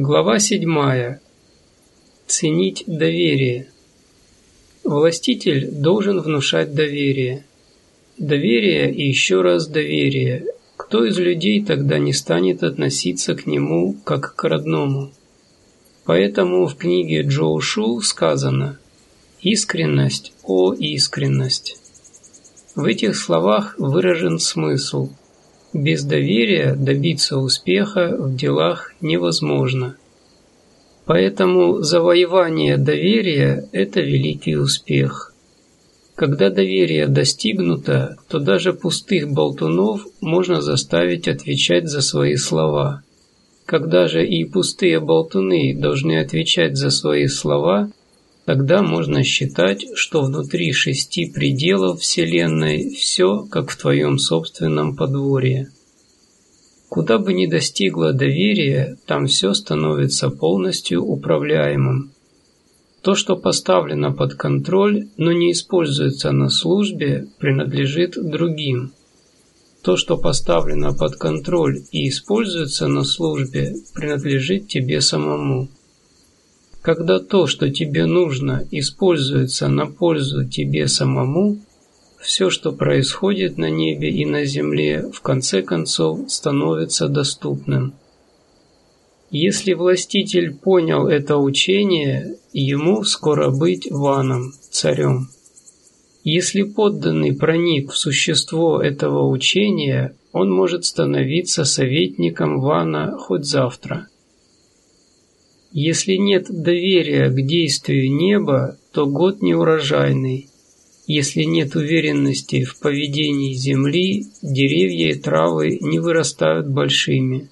Глава седьмая. Ценить доверие. Властитель должен внушать доверие. Доверие и еще раз доверие. Кто из людей тогда не станет относиться к нему как к родному? Поэтому в книге Джоу Шу сказано «Искренность, о искренность». В этих словах выражен смысл – без доверия добиться успеха в делах невозможно. Поэтому завоевание доверия – это великий успех. Когда доверие достигнуто, то даже пустых болтунов можно заставить отвечать за свои слова. Когда же и пустые болтуны должны отвечать за свои слова, Тогда можно считать, что внутри шести пределов Вселенной все, как в твоем собственном подворье. Куда бы ни достигло доверия, там все становится полностью управляемым. То, что поставлено под контроль, но не используется на службе, принадлежит другим. То, что поставлено под контроль и используется на службе, принадлежит тебе самому. Когда то, что тебе нужно, используется на пользу тебе самому, все, что происходит на небе и на земле, в конце концов становится доступным. Если властитель понял это учение, ему скоро быть ваном, царем. Если подданный проник в существо этого учения, он может становиться советником вана хоть завтра. Если нет доверия к действию неба, то год неурожайный. Если нет уверенности в поведении земли, деревья и травы не вырастают большими.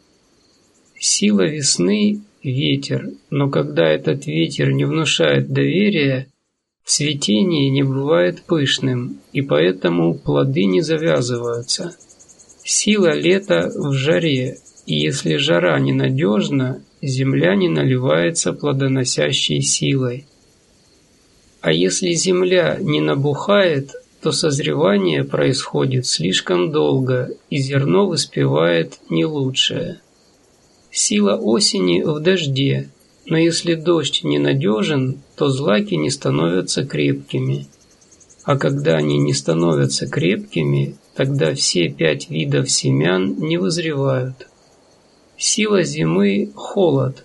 Сила весны – ветер, но когда этот ветер не внушает доверия, цветение не бывает пышным, и поэтому плоды не завязываются. Сила лета в жаре, и если жара ненадежна, земля не наливается плодоносящей силой. А если земля не набухает, то созревание происходит слишком долго, и зерно выспевает не лучшее. Сила осени в дожде, но если дождь ненадежен, то злаки не становятся крепкими. А когда они не становятся крепкими, тогда все пять видов семян не вызревают. Сила зимы – холод.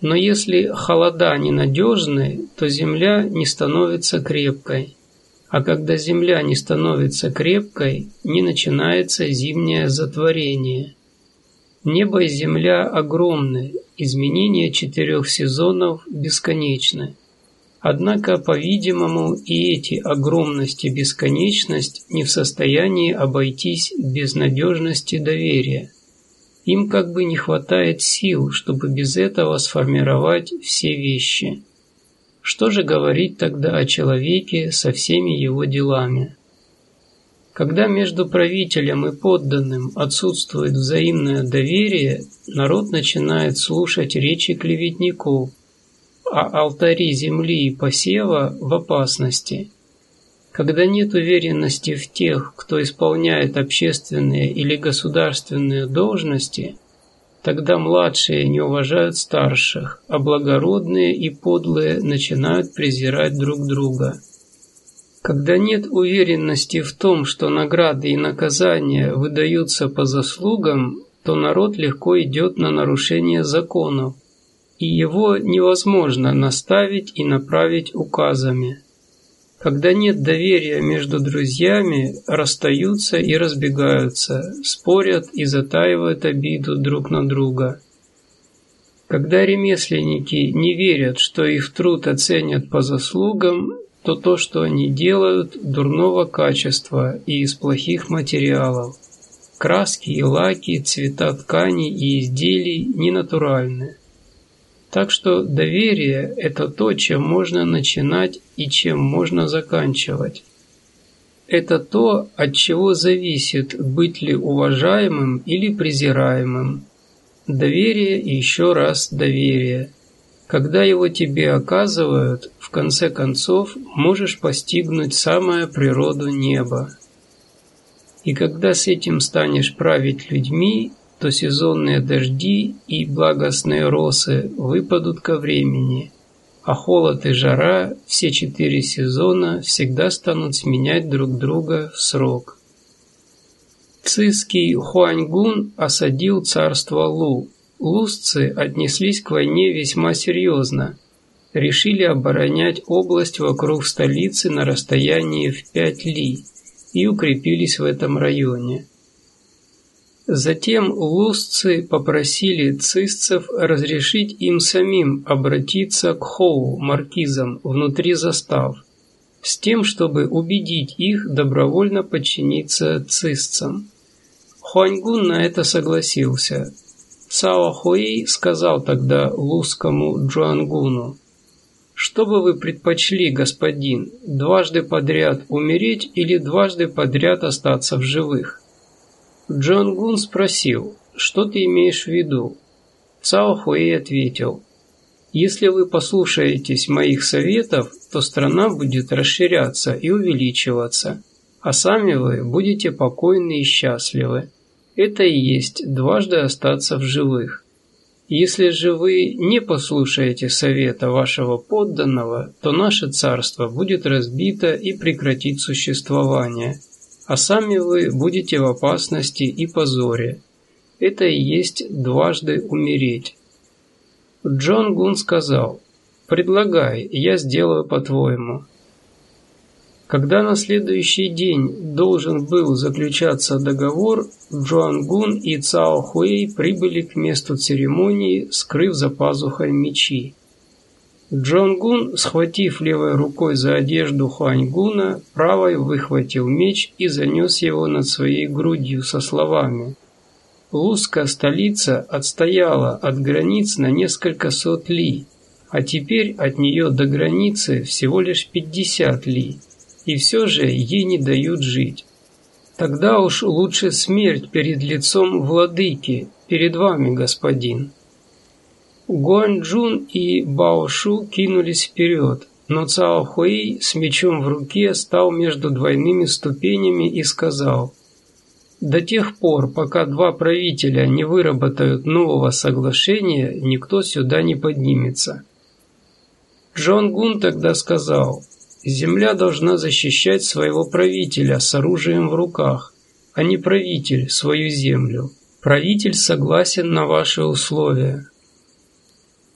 Но если холода ненадежны, то земля не становится крепкой. А когда земля не становится крепкой, не начинается зимнее затворение. Небо и земля огромны, изменения четырех сезонов бесконечны. Однако, по-видимому, и эти огромность и бесконечность не в состоянии обойтись без надежности доверия. Им как бы не хватает сил, чтобы без этого сформировать все вещи. Что же говорить тогда о человеке со всеми его делами? Когда между правителем и подданным отсутствует взаимное доверие, народ начинает слушать речи клеветников, а алтари земли и посева в опасности – когда нет уверенности в тех, кто исполняет общественные или государственные должности, тогда младшие не уважают старших, а благородные и подлые начинают презирать друг друга. Когда нет уверенности в том, что награды и наказания выдаются по заслугам, то народ легко идет на нарушение законов, и его невозможно наставить и направить указами. Когда нет доверия между друзьями, расстаются и разбегаются, спорят и затаивают обиду друг на друга. Когда ремесленники не верят, что их труд оценят по заслугам, то то, что они делают, дурного качества и из плохих материалов. Краски и лаки, цвета тканей и изделий ненатуральны. Так что доверие – это то, чем можно начинать и чем можно заканчивать. Это то, от чего зависит, быть ли уважаемым или презираемым. Доверие и еще раз доверие. Когда его тебе оказывают, в конце концов можешь постигнуть самую природу неба. И когда с этим станешь править людьми, то сезонные дожди и благостные росы выпадут ко времени, а холод и жара все четыре сезона всегда станут сменять друг друга в срок. Цисский Хуаньгун осадил царство Лу. Лусцы отнеслись к войне весьма серьезно. Решили оборонять область вокруг столицы на расстоянии в пять ли и укрепились в этом районе. Затем лустцы попросили цисцев разрешить им самим обратиться к Хоу, маркизам, внутри застав, с тем, чтобы убедить их добровольно подчиниться цисцам. Хуаньгун на это согласился. Цао Хуэй сказал тогда лузскому Джуангуну, «Что бы вы предпочли, господин, дважды подряд умереть или дважды подряд остаться в живых?» Джон Гун спросил, что ты имеешь в виду? Цао Хуэй ответил, если вы послушаетесь моих советов, то страна будет расширяться и увеличиваться, а сами вы будете покойны и счастливы. Это и есть дважды остаться в живых. Если же вы не послушаете совета вашего подданного, то наше царство будет разбито и прекратит существование – а сами вы будете в опасности и позоре. Это и есть дважды умереть. Джон Гун сказал, «Предлагай, я сделаю по-твоему». Когда на следующий день должен был заключаться договор, Джоан Гун и Цао Хуэй прибыли к месту церемонии, скрыв за пазухой мечи. Джон Гун, схватив левой рукой за одежду Хуаньгуна, правой выхватил меч и занес его над своей грудью со словами «Лузская столица отстояла от границ на несколько сот ли, а теперь от нее до границы всего лишь пятьдесят ли, и все же ей не дают жить. Тогда уж лучше смерть перед лицом владыки, перед вами, господин». Гуанчжун и Баошу кинулись вперед, но Цао Хуэй с мечом в руке стал между двойными ступенями и сказал «До тех пор, пока два правителя не выработают нового соглашения, никто сюда не поднимется». Джон Гун тогда сказал «Земля должна защищать своего правителя с оружием в руках, а не правитель свою землю. Правитель согласен на ваши условия,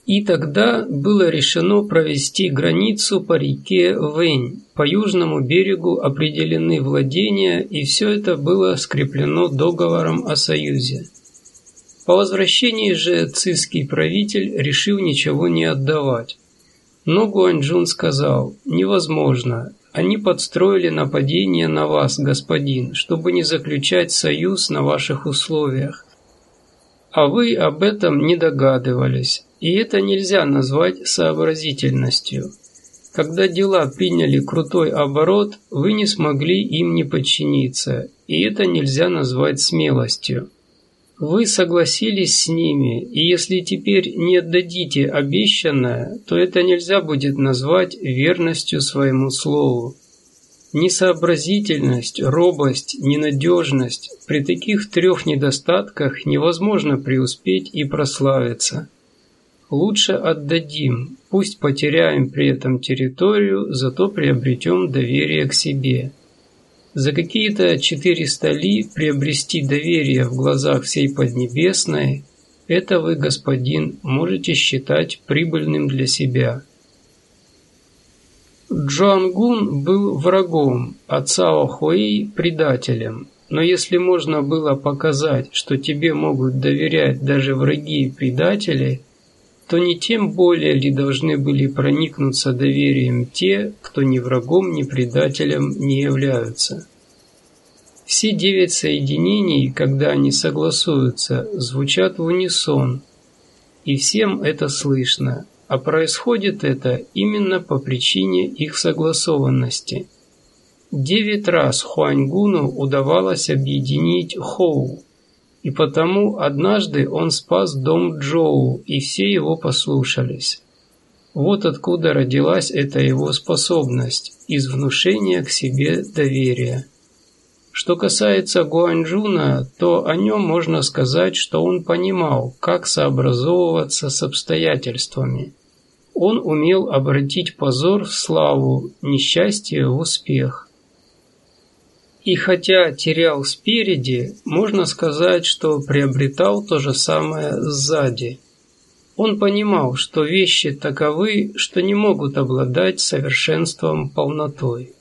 и тогда было решено провести границу по реке Вэнь. По южному берегу определены владения, и все это было скреплено договором о союзе. По возвращении же цисский правитель решил ничего не отдавать. Но Гуанчжун сказал, невозможно, они подстроили нападение на вас, господин, чтобы не заключать союз на ваших условиях. А вы об этом не догадывались. И это нельзя назвать сообразительностью. Когда дела приняли крутой оборот, вы не смогли им не подчиниться, и это нельзя назвать смелостью. Вы согласились с ними, и если теперь не отдадите обещанное, то это нельзя будет назвать верностью своему слову. Несообразительность, робость, ненадежность – при таких трех недостатках невозможно преуспеть и прославиться. Лучше отдадим, пусть потеряем при этом территорию, зато приобретем доверие к себе. За какие-то 400 ли приобрести доверие в глазах всей Поднебесной – это вы, господин, можете считать прибыльным для себя. Джоангун был врагом, а Цао Хуэй – предателем. Но если можно было показать, что тебе могут доверять даже враги и предатели – то не тем более ли должны были проникнуться доверием те, кто ни врагом, ни предателем не являются. Все девять соединений, когда они согласуются, звучат в унисон, и всем это слышно, а происходит это именно по причине их согласованности. Девять раз Хуаньгуну удавалось объединить Хоу, и потому однажды он спас дом Джоу, и все его послушались. Вот откуда родилась эта его способность, из внушения к себе доверия. Что касается Гуанчжуна, то о нем можно сказать, что он понимал, как сообразовываться с обстоятельствами. Он умел обратить позор в славу, несчастье в успех. И хотя терял спереди, можно сказать, что приобретал то же самое сзади. Он понимал, что вещи таковы, что не могут обладать совершенством полнотой.